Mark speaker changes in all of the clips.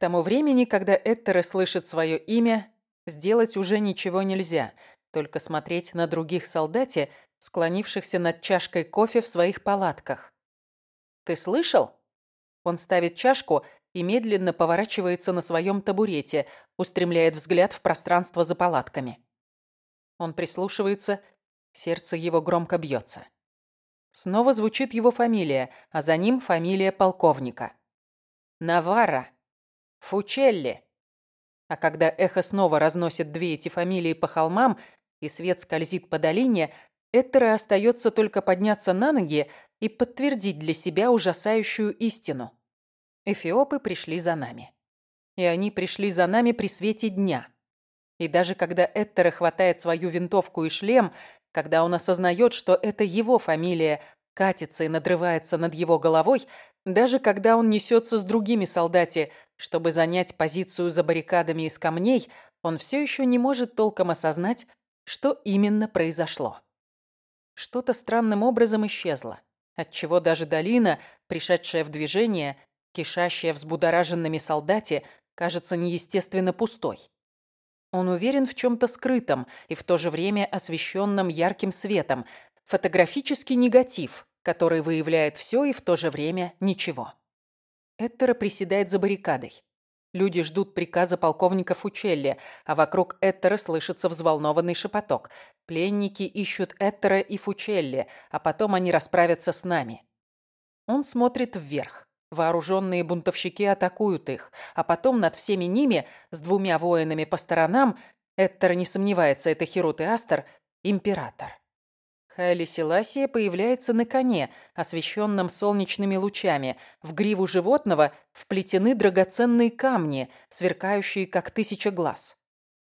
Speaker 1: тому времени, когда Эттере слышит свое имя, сделать уже ничего нельзя, только смотреть на других солдате, склонившихся над чашкой кофе в своих палатках. «Ты слышал?» Он ставит чашку и медленно поворачивается на своем табурете, устремляет взгляд в пространство за палатками. Он прислушивается, сердце его громко бьется. Снова звучит его фамилия, а за ним фамилия полковника. Навара. Фучелли. А когда эхо снова разносит две эти фамилии по холмам, и свет скользит по долине, Эттере остается только подняться на ноги и подтвердить для себя ужасающую истину. Эфиопы пришли за нами. И они пришли за нами при свете дня. И даже когда Эттере хватает свою винтовку и шлем, когда он осознает, что это его фамилия катится и надрывается над его головой, даже когда он несется с другими солдати, чтобы занять позицию за баррикадами из камней, он все еще не может толком осознать, что именно произошло. Что-то странным образом исчезло, отчего даже долина, пришедшая в движение, кишащая взбудораженными солдати, кажется неестественно пустой. Он уверен в чем-то скрытом и в то же время освещенном ярким светом, фотографический негатив, который выявляет все и в то же время ничего. Эттера приседает за баррикадой. Люди ждут приказа полковника Фучелли, а вокруг Эттера слышится взволнованный шепоток. Пленники ищут Эттера и Фучелли, а потом они расправятся с нами. Он смотрит вверх. Вооруженные бунтовщики атакуют их, а потом над всеми ними, с двумя воинами по сторонам, Эттер не сомневается, это Херут и Астер, император. Хайли Селасия появляется на коне, освещенном солнечными лучами. В гриву животного вплетены драгоценные камни, сверкающие как тысяча глаз.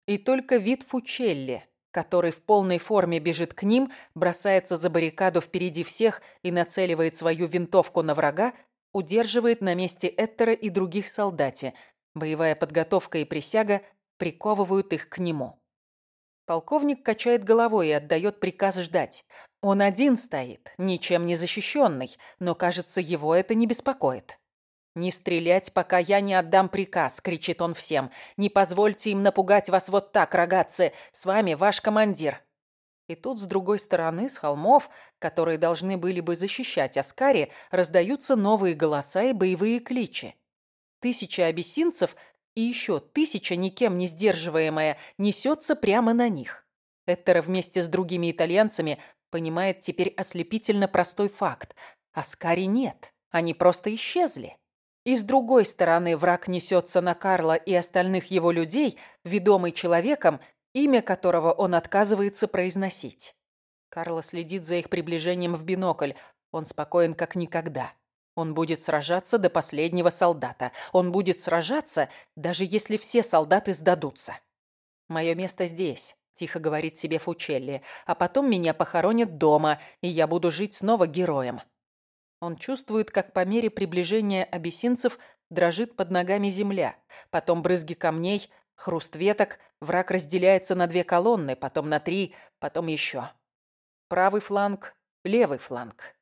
Speaker 1: И только вид Фучелли, который в полной форме бежит к ним, бросается за баррикаду впереди всех и нацеливает свою винтовку на врага, удерживает на месте Эттера и других солдати. Боевая подготовка и присяга приковывают их к нему. Полковник качает головой и отдает приказ ждать. Он один стоит, ничем не защищенный, но, кажется, его это не беспокоит. «Не стрелять, пока я не отдам приказ», — кричит он всем. «Не позвольте им напугать вас вот так, рогатцы. С вами ваш командир. И тут с другой стороны, с холмов, которые должны были бы защищать Аскари, раздаются новые голоса и боевые кличи. Тысяча абиссинцев и еще тысяча, никем не сдерживаемая, несется прямо на них. Эттера вместе с другими итальянцами понимает теперь ослепительно простой факт. Аскари нет, они просто исчезли. И с другой стороны враг несется на Карла и остальных его людей, ведомый человеком, имя которого он отказывается произносить. Карло следит за их приближением в бинокль. Он спокоен как никогда. Он будет сражаться до последнего солдата. Он будет сражаться, даже если все солдаты сдадутся. «Мое место здесь», — тихо говорит себе Фучелли. «А потом меня похоронят дома, и я буду жить снова героем». Он чувствует, как по мере приближения абиссинцев дрожит под ногами земля. Потом брызги камней, Хруст веток, враг разделяется на две колонны, потом на три, потом еще. Правый фланг, левый фланг.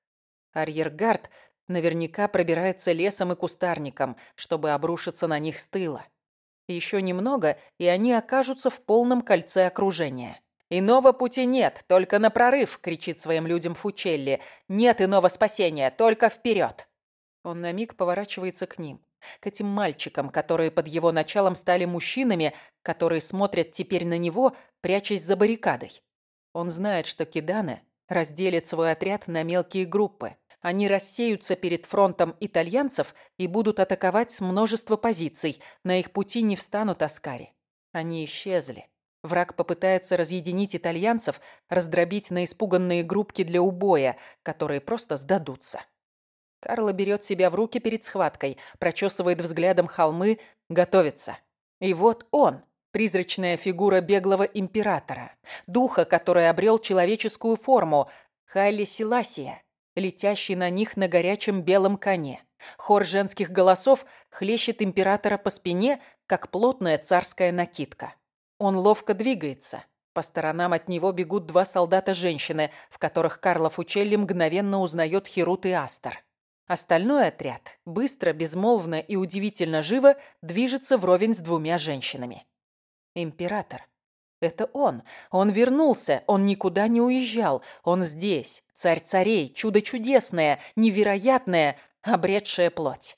Speaker 1: Арьергард наверняка пробирается лесом и кустарником, чтобы обрушиться на них с тыла. Еще немного, и они окажутся в полном кольце окружения. «Иного пути нет, только на прорыв!» — кричит своим людям Фучелли. «Нет иного спасения, только вперед!» Он на миг поворачивается к ним к этим мальчикам, которые под его началом стали мужчинами, которые смотрят теперь на него, прячась за баррикадой. Он знает, что киданы разделят свой отряд на мелкие группы. Они рассеются перед фронтом итальянцев и будут атаковать с множества позиций. На их пути не встанут аскари. Они исчезли. Враг попытается разъединить итальянцев, раздробить на испуганные группки для убоя, которые просто сдадутся. Карла берет себя в руки перед схваткой, прочесывает взглядом холмы, готовится. И вот он, призрачная фигура беглого императора, духа, который обрел человеческую форму, Хайли Селасия, летящий на них на горячем белом коне. Хор женских голосов хлещет императора по спине, как плотная царская накидка. Он ловко двигается. По сторонам от него бегут два солдата-женщины, в которых Карло Фучелли мгновенно узнает Херут и Астер. Остальной отряд быстро, безмолвно и удивительно живо движется вровень с двумя женщинами. Император. Это он. Он вернулся. Он никуда не уезжал. Он здесь. Царь царей. Чудо чудесное. Невероятное. Обретшая плоть.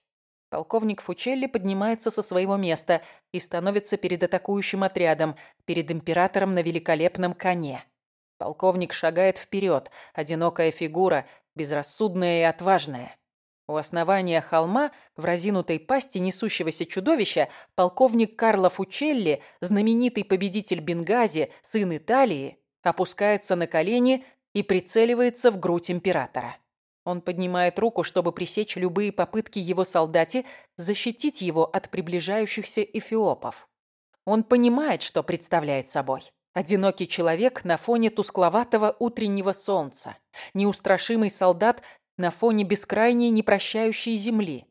Speaker 1: Полковник Фучелли поднимается со своего места и становится перед атакующим отрядом, перед императором на великолепном коне. Полковник шагает вперед, одинокая фигура, безрассудная и отважная. У основания холма, в разинутой пасти несущегося чудовища, полковник Карло Фучелли, знаменитый победитель Бенгази, сын Италии, опускается на колени и прицеливается в грудь императора. Он поднимает руку, чтобы пресечь любые попытки его солдати защитить его от приближающихся эфиопов. Он понимает, что представляет собой. Одинокий человек на фоне тускловатого утреннего солнца. Неустрашимый солдат на фоне бескрайней непрощающей земли.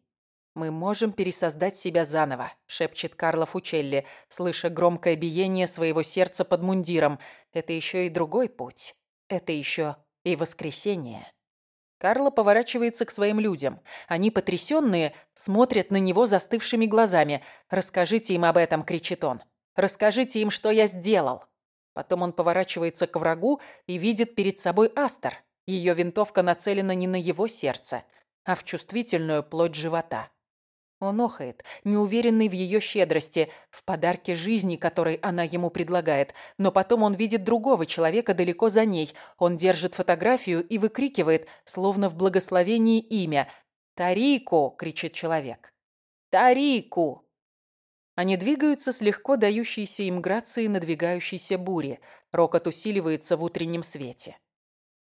Speaker 1: «Мы можем пересоздать себя заново», — шепчет Карло Фучелли, слыша громкое биение своего сердца под мундиром. «Это еще и другой путь. Это еще и воскресение». Карло поворачивается к своим людям. Они, потрясенные, смотрят на него застывшими глазами. «Расскажите им об этом», — кричит он. «Расскажите им, что я сделал». Потом он поворачивается к врагу и видит перед собой Астер. Ее винтовка нацелена не на его сердце, а в чувствительную плоть живота. Он охает, неуверенный в ее щедрости, в подарке жизни, который она ему предлагает. Но потом он видит другого человека далеко за ней. Он держит фотографию и выкрикивает, словно в благословении имя. «Тарику!» — кричит человек. «Тарику!» Они двигаются с легко дающейся им грацией надвигающейся бури. Рокот усиливается в утреннем свете.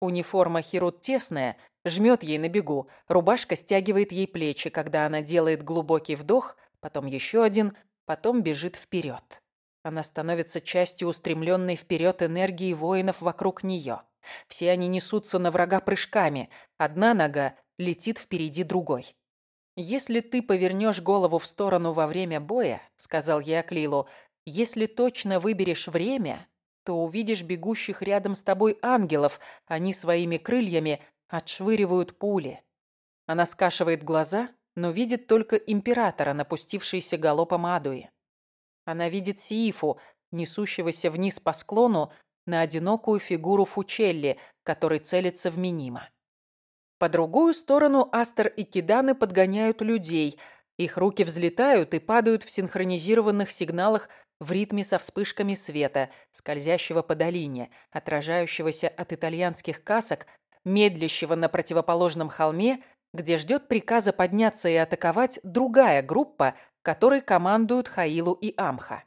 Speaker 1: Униформа Хирут тесная, жмет ей на бегу. Рубашка стягивает ей плечи, когда она делает глубокий вдох, потом еще один, потом бежит вперед. Она становится частью устремленной вперед энергии воинов вокруг нее. Все они несутся на врага прыжками. Одна нога летит впереди другой. «Если ты повернешь голову в сторону во время боя», — сказал я Аклилу, — «если точно выберешь время, то увидишь бегущих рядом с тобой ангелов. Они своими крыльями отшвыривают пули. Она скашивает глаза, но видит только императора, напустившийся галопом Адуи. Она видит Сиифу, несущегося вниз по склону, на одинокую фигуру Фучелли, который целится в Минима. По другую сторону Астер и Киданы подгоняют людей. Их руки взлетают и падают в синхронизированных сигналах в ритме со вспышками света, скользящего по долине, отражающегося от итальянских касок, медлящего на противоположном холме, где ждет приказа подняться и атаковать другая группа, которой командуют Хаилу и Амха.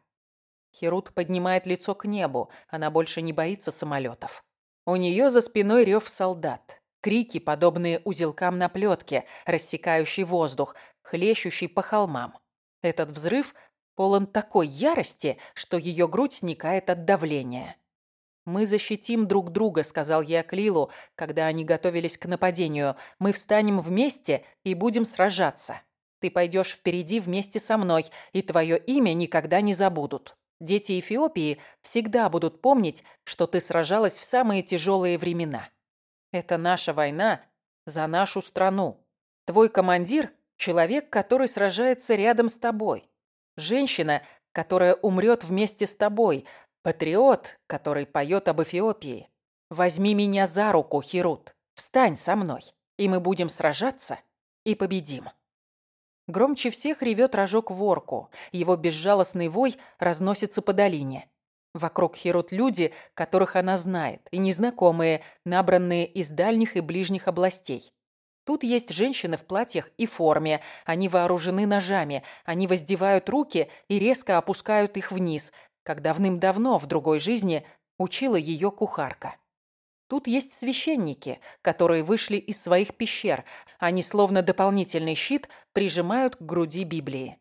Speaker 1: Херут поднимает лицо к небу, она больше не боится самолетов. У нее за спиной рев солдат. Крики, подобные узелкам на плетке, рассекающий воздух, хлещущий по холмам. Этот взрыв полон такой ярости, что ее грудь сникает от давления. «Мы защитим друг друга», — сказал я Клилу, когда они готовились к нападению. «Мы встанем вместе и будем сражаться. Ты пойдешь впереди вместе со мной, и твое имя никогда не забудут. Дети Эфиопии всегда будут помнить, что ты сражалась в самые тяжелые времена. Это наша война за нашу страну. Твой командир — человек, который сражается рядом с тобой. Женщина, которая умрет вместе с тобой. Патриот, который поет об Эфиопии. Возьми меня за руку, Хирут. Встань со мной, и мы будем сражаться и победим. Громче всех ревет рожок ворку. Его безжалостный вой разносится по долине. Вокруг Хирут люди, которых она знает, и незнакомые, набранные из дальних и ближних областей. Тут есть женщины в платьях и форме. Они вооружены ножами. Они воздевают руки и резко опускают их вниз, как давным-давно в другой жизни учила ее кухарка. Тут есть священники, которые вышли из своих пещер. Они, словно дополнительный щит, прижимают к груди Библии.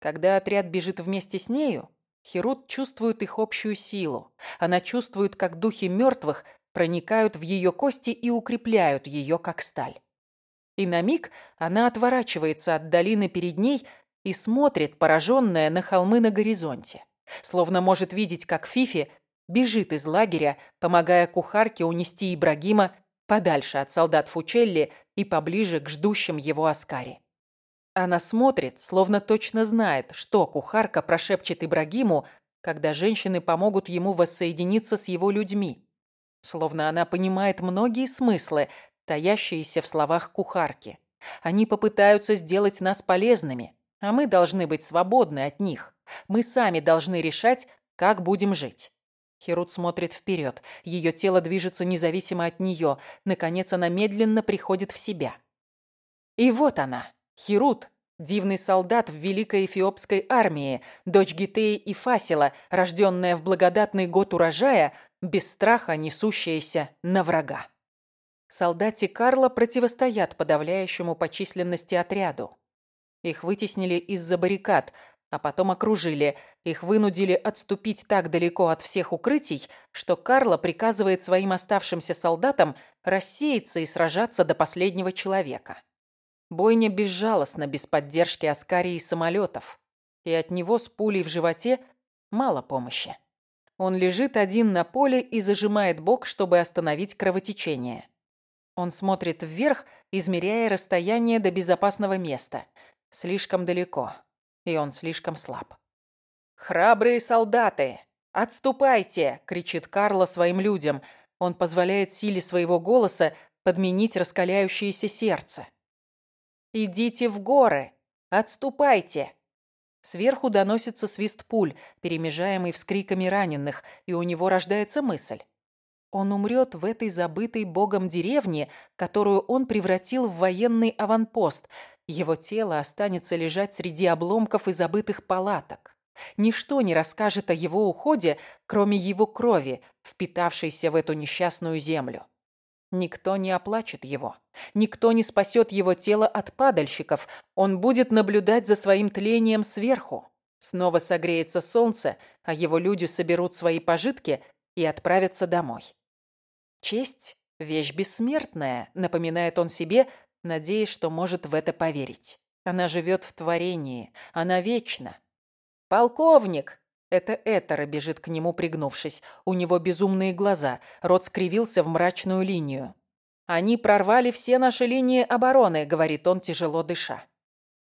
Speaker 1: Когда отряд бежит вместе с нею, Херут чувствует их общую силу. Она чувствует, как духи мертвых проникают в ее кости и укрепляют ее, как сталь. И на миг она отворачивается от долины перед ней и смотрит, пораженная, на холмы на горизонте. Словно может видеть, как Фифи бежит из лагеря, помогая кухарке унести Ибрагима подальше от солдат Фучелли и поближе к ждущим его Аскари. Она смотрит, словно точно знает, что кухарка прошепчет Ибрагиму, когда женщины помогут ему воссоединиться с его людьми. Словно она понимает многие смыслы, таящиеся в словах кухарки. Они попытаются сделать нас полезными, а мы должны быть свободны от них. Мы сами должны решать, как будем жить. Херут смотрит вперед. Ее тело движется независимо от нее. Наконец она медленно приходит в себя. И вот она, Херут, дивный солдат в Великой Эфиопской армии, дочь Гитеи и Фасила, рожденная в благодатный год урожая, без страха несущаяся на врага. Солдаты Карла противостоят подавляющему по численности отряду. Их вытеснили из-за баррикад, а потом окружили. Их вынудили отступить так далеко от всех укрытий, что Карло приказывает своим оставшимся солдатам рассеяться и сражаться до последнего человека. Бойня безжалостна, без поддержки Аскарии и самолетов. И от него с пулей в животе мало помощи. Он лежит один на поле и зажимает бок, чтобы остановить кровотечение. Он смотрит вверх, измеряя расстояние до безопасного места. Слишком далеко и он слишком слаб. «Храбрые солдаты! Отступайте!» — кричит Карло своим людям. Он позволяет силе своего голоса подменить раскаляющееся сердце. «Идите в горы! Отступайте!» Сверху доносится свист пуль, перемежаемый вскриками раненых, и у него рождается мысль. Он умрет в этой забытой богом деревне, которую он превратил в военный аванпост, его тело останется лежать среди обломков и забытых палаток. Ничто не расскажет о его уходе, кроме его крови, впитавшейся в эту несчастную землю. Никто не оплачет его. Никто не спасет его тело от падальщиков. Он будет наблюдать за своим тлением сверху. Снова согреется солнце, а его люди соберут свои пожитки и отправятся домой. Честь – вещь бессмертная, напоминает он себе, надеясь, что может в это поверить. Она живет в творении, она вечна. «Полковник!» Это Этера бежит к нему, пригнувшись. У него безумные глаза, рот скривился в мрачную линию. «Они прорвали все наши линии обороны», — говорит он, тяжело дыша.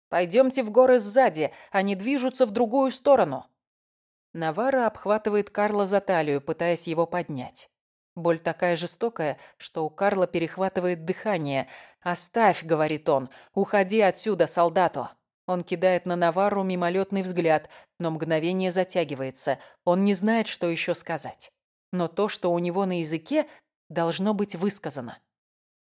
Speaker 1: «Пойдемте в горы сзади, они движутся в другую сторону». Навара обхватывает Карла за талию, пытаясь его поднять. Боль такая жестокая, что у Карла перехватывает дыхание. «Оставь», — говорит он, — «уходи отсюда, солдату». Он кидает на Навару мимолетный взгляд, но мгновение затягивается. Он не знает, что еще сказать. Но то, что у него на языке, должно быть высказано.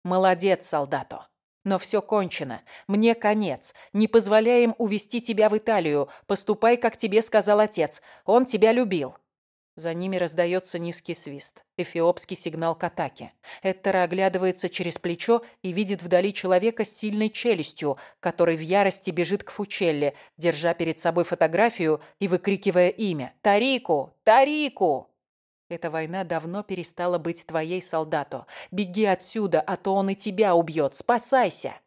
Speaker 1: «Молодец, солдату. Но все кончено. Мне конец. Не позволяем увести тебя в Италию. Поступай, как тебе сказал отец. Он тебя любил». За ними раздается низкий свист. Эфиопский сигнал к атаке. Эттера оглядывается через плечо и видит вдали человека с сильной челюстью, который в ярости бежит к Фучелле, держа перед собой фотографию и выкрикивая имя. «Тарику! Тарику!» Эта война давно перестала быть твоей, солдату. Беги отсюда, а то он и тебя убьет. Спасайся!»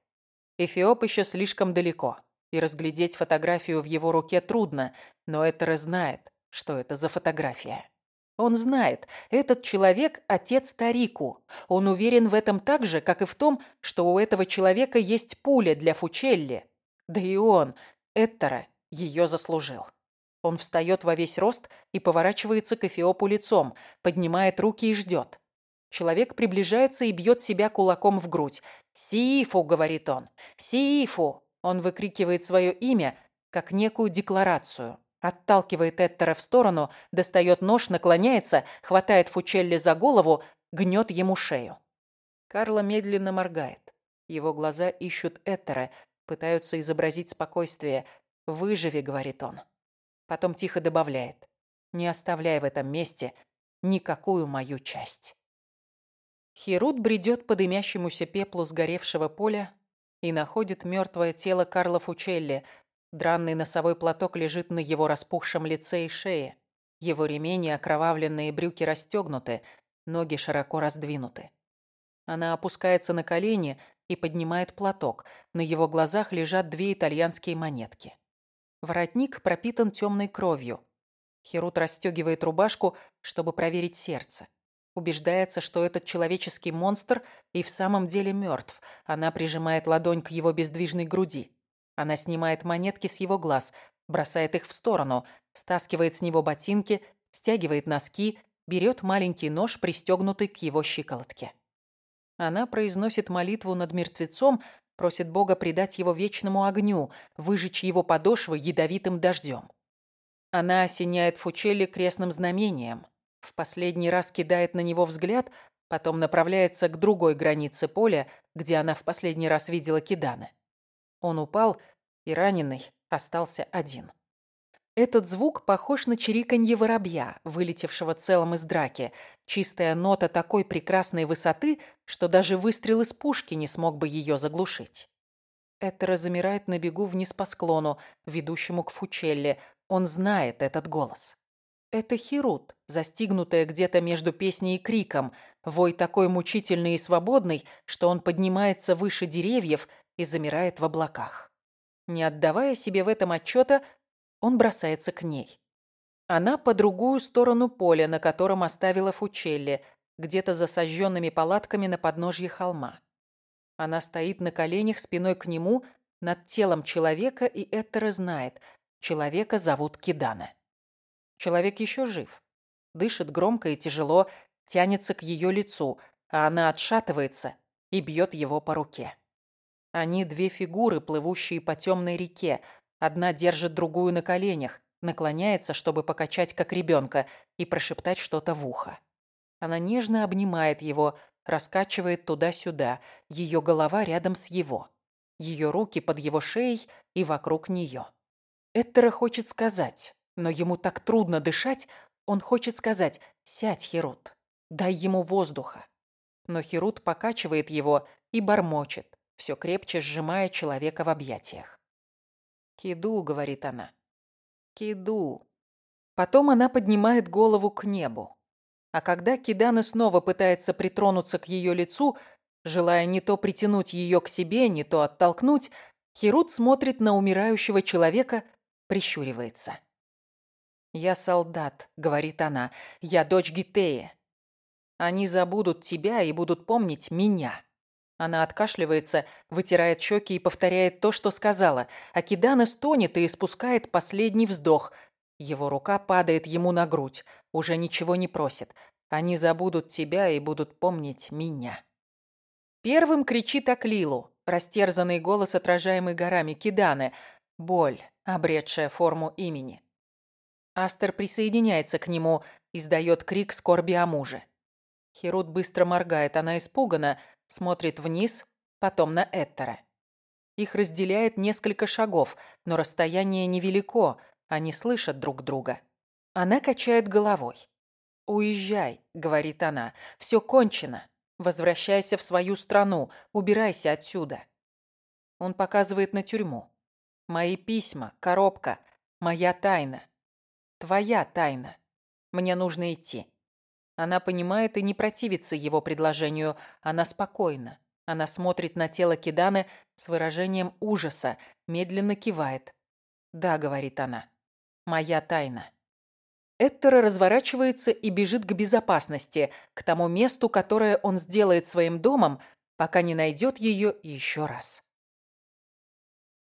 Speaker 1: Эфиоп еще слишком далеко, и разглядеть фотографию в его руке трудно, но Этера знает что это за фотография. Он знает, этот человек – отец Тарику. Он уверен в этом так же, как и в том, что у этого человека есть пуля для Фучелли. Да и он, Эттера, ее заслужил. Он встает во весь рост и поворачивается к Эфиопу лицом, поднимает руки и ждет. Человек приближается и бьет себя кулаком в грудь. «Сиифу!» – говорит он. «Сиифу!» Он выкрикивает свое имя, как некую декларацию. Отталкивает Эттера в сторону, достает нож, наклоняется, хватает Фучелли за голову, гнет ему шею. Карло медленно моргает. Его глаза ищут Эттера, пытаются изобразить спокойствие. «Выживи», — говорит он. Потом тихо добавляет. «Не оставляй в этом месте никакую мою часть». Херут бредет по дымящемуся пеплу сгоревшего поля и находит мертвое тело Карла Фучелли, Дранный носовой платок лежит на его распухшем лице и шее. Его ремень и окровавленные брюки расстегнуты, ноги широко раздвинуты. Она опускается на колени и поднимает платок. На его глазах лежат две итальянские монетки. Воротник пропитан темной кровью. Херут расстегивает рубашку, чтобы проверить сердце. Убеждается, что этот человеческий монстр и в самом деле мертв. Она прижимает ладонь к его бездвижной груди. Она снимает монетки с его глаз, бросает их в сторону, стаскивает с него ботинки, стягивает носки, берет маленький нож, пристегнутый к его щиколотке. Она произносит молитву над мертвецом, просит Бога предать его вечному огню, выжечь его подошвы ядовитым дождем. Она осеняет Фучелли крестным знамением, в последний раз кидает на него взгляд, потом направляется к другой границе поля, где она в последний раз видела Кидана. Он упал, и раненый остался один. Этот звук похож на чириканье воробья, вылетевшего целым из драки. Чистая нота такой прекрасной высоты, что даже выстрел из пушки не смог бы ее заглушить. Этера замирает на бегу вниз по склону, ведущему к Фучелле. Он знает этот голос. Это Хирут, застигнутая где-то между песней и криком. Вой такой мучительный и свободный, что он поднимается выше деревьев и замирает в облаках. Не отдавая себе в этом отчета, он бросается к ней. Она по другую сторону поля, на котором оставила Фучелли, где-то за сожженными палатками на подножье холма. Она стоит на коленях спиной к нему, над телом человека, и Эттера знает. Человека зовут Кидана. Человек еще жив. Дышит громко и тяжело, тянется к ее лицу, а она отшатывается и бьет его по руке. Они две фигуры, плывущие по темной реке, Одна держит другую на коленях, наклоняется, чтобы покачать как ребенка и прошептать что-то в ухо. Она нежно обнимает его, раскачивает туда-сюда, ее голова рядом с его. Ее руки под его шеей и вокруг нее. Эттера хочет сказать, но ему так трудно дышать, он хочет сказать «Сядь, Херут, дай ему воздуха». Но Херут покачивает его и бормочет, все крепче сжимая человека в объятиях. «Киду», — говорит она. «Киду». Потом она поднимает голову к небу. А когда Кидана снова пытается притронуться к ее лицу, желая не то притянуть ее к себе, не то оттолкнуть, Херут смотрит на умирающего человека, прищуривается. «Я солдат», — говорит она, — «я дочь Гитея. Они забудут тебя и будут помнить меня». Она откашливается, вытирает щеки и повторяет то, что сказала. Акидана стонет и испускает последний вздох. Его рука падает ему на грудь. Уже ничего не просит. Они забудут тебя и будут помнить меня. Первым кричит Аклилу, растерзанный голос, отражаемый горами Киданы. Боль, обретшая форму имени. Астер присоединяется к нему, издает крик скорби о муже. Херут быстро моргает, она испугана – Смотрит вниз, потом на Эттера. Их разделяет несколько шагов, но расстояние невелико, они слышат друг друга. Она качает головой. «Уезжай», — говорит она, — «все кончено. Возвращайся в свою страну, убирайся отсюда». Он показывает на тюрьму. «Мои письма, коробка, моя тайна. Твоя тайна. Мне нужно идти». Она понимает и не противится его предложению. Она спокойна. Она смотрит на тело Киданы с выражением ужаса, медленно кивает. «Да», — говорит она, — «моя тайна». Эттера разворачивается и бежит к безопасности, к тому месту, которое он сделает своим домом, пока не найдет ее еще раз.